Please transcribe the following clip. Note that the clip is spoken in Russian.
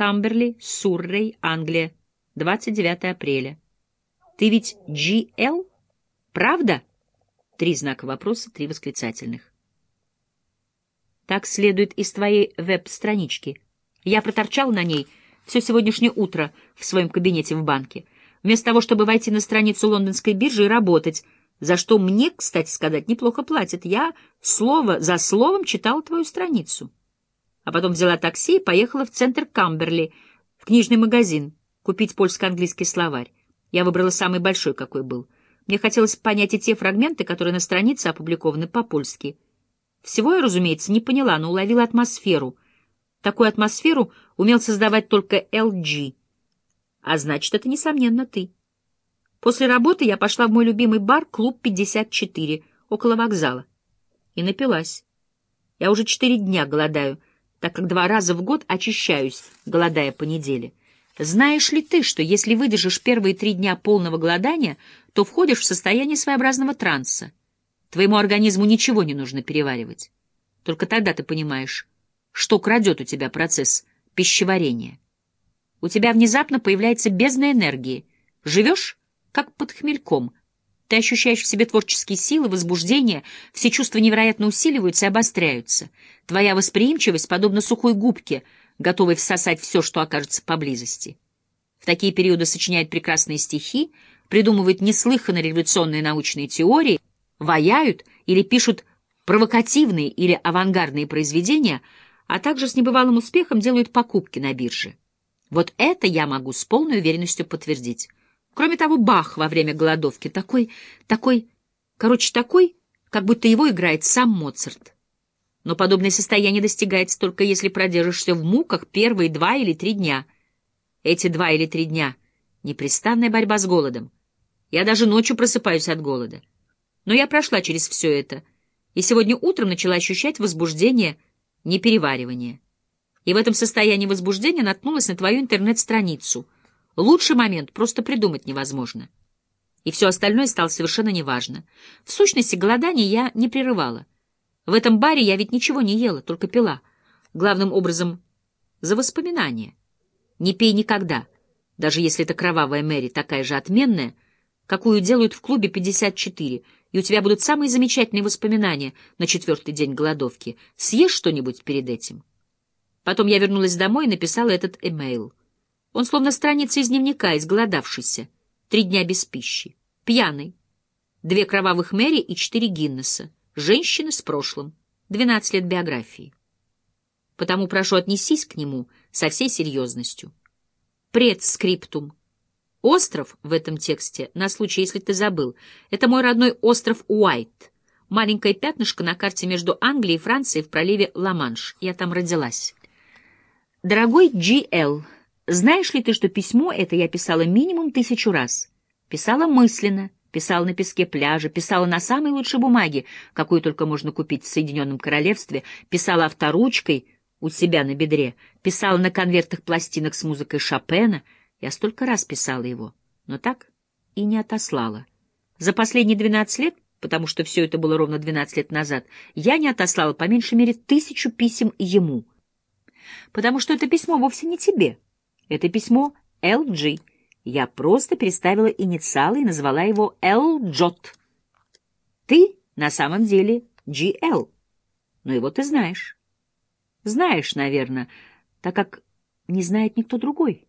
Камберли, Суррей, Англия, 29 апреля. Ты ведь G.L., правда? Три знака вопроса, три восклицательных. Так следует из твоей веб-странички. Я проторчал на ней все сегодняшнее утро в своем кабинете в банке, вместо того, чтобы войти на страницу лондонской биржи и работать, за что мне, кстати сказать, неплохо платят. Я слово за словом читал твою страницу. А потом взяла такси и поехала в центр Камберли, в книжный магазин, купить польско-английский словарь. Я выбрала самый большой, какой был. Мне хотелось понять и те фрагменты, которые на странице опубликованы по-польски. Всего я, разумеется, не поняла, но уловила атмосферу. Такую атмосферу умел создавать только LG. А значит, это, несомненно, ты. После работы я пошла в мой любимый бар «Клуб 54» около вокзала. И напилась. Я уже четыре дня голодаю, так как два раза в год очищаюсь, голодая по неделе. Знаешь ли ты, что если выдержишь первые три дня полного голодания, то входишь в состояние своеобразного транса? Твоему организму ничего не нужно переваривать. Только тогда ты понимаешь, что крадет у тебя процесс пищеварения. У тебя внезапно появляется бездна энергии. Живешь, как под хмельком. Ты ощущаешь в себе творческие силы, возбуждение, все чувства невероятно усиливаются и обостряются. Твоя восприимчивость подобна сухой губке, готовой всосать все, что окажется поблизости. В такие периоды сочиняют прекрасные стихи, придумывают неслыханно революционные научные теории, ваяют или пишут провокативные или авангардные произведения, а также с небывалым успехом делают покупки на бирже. Вот это я могу с полной уверенностью подтвердить. Кроме того, Бах во время голодовки такой, такой, короче, такой, как будто его играет сам Моцарт. Но подобное состояние достигается только если продержишься в муках первые два или три дня. Эти два или три дня — непрестанная борьба с голодом. Я даже ночью просыпаюсь от голода. Но я прошла через все это, и сегодня утром начала ощущать возбуждение, непереваривание. И в этом состоянии возбуждения наткнулась на твою интернет-страницу. Лучший момент просто придумать невозможно. И все остальное стало совершенно неважно. В сущности, голодание я не прерывала. В этом баре я ведь ничего не ела, только пила. Главным образом, за воспоминания. Не пей никогда, даже если это кровавая Мэри такая же отменная, какую делают в клубе 54, и у тебя будут самые замечательные воспоминания на четвертый день голодовки. Съешь что-нибудь перед этим? Потом я вернулась домой и написала этот эмейл. Он словно страница из дневника, изголодавшийся. Три дня без пищи. Пьяный. Две кровавых Мэри и четыре Гиннесса. Женщины с прошлым. Двенадцать лет биографии. Потому прошу отнесись к нему со всей серьезностью. Предскриптум. Остров в этом тексте, на случай, если ты забыл, это мой родной остров Уайт. Маленькое пятнышко на карте между Англией и Францией в проливе Ла-Манш. Я там родилась. Дорогой G.L., знаешь ли ты, что письмо это я писала минимум тысячу раз? Писала мысленно, писала на песке пляжа, писала на самой лучшей бумаге, какую только можно купить в Соединенном Королевстве, писала авторучкой у себя на бедре, писала на конвертах пластинок с музыкой Шопена. Я столько раз писала его, но так и не отослала. За последние двенадцать лет, потому что все это было ровно двенадцать лет назад, я не отослала по меньшей мере тысячу писем ему. Потому что это письмо вовсе не тебе. Это письмо LG. Я просто переставила инициалы и назвала его L-Джот. Ты на самом деле GL. Но его ты знаешь. Знаешь, наверное, так как не знает никто другой.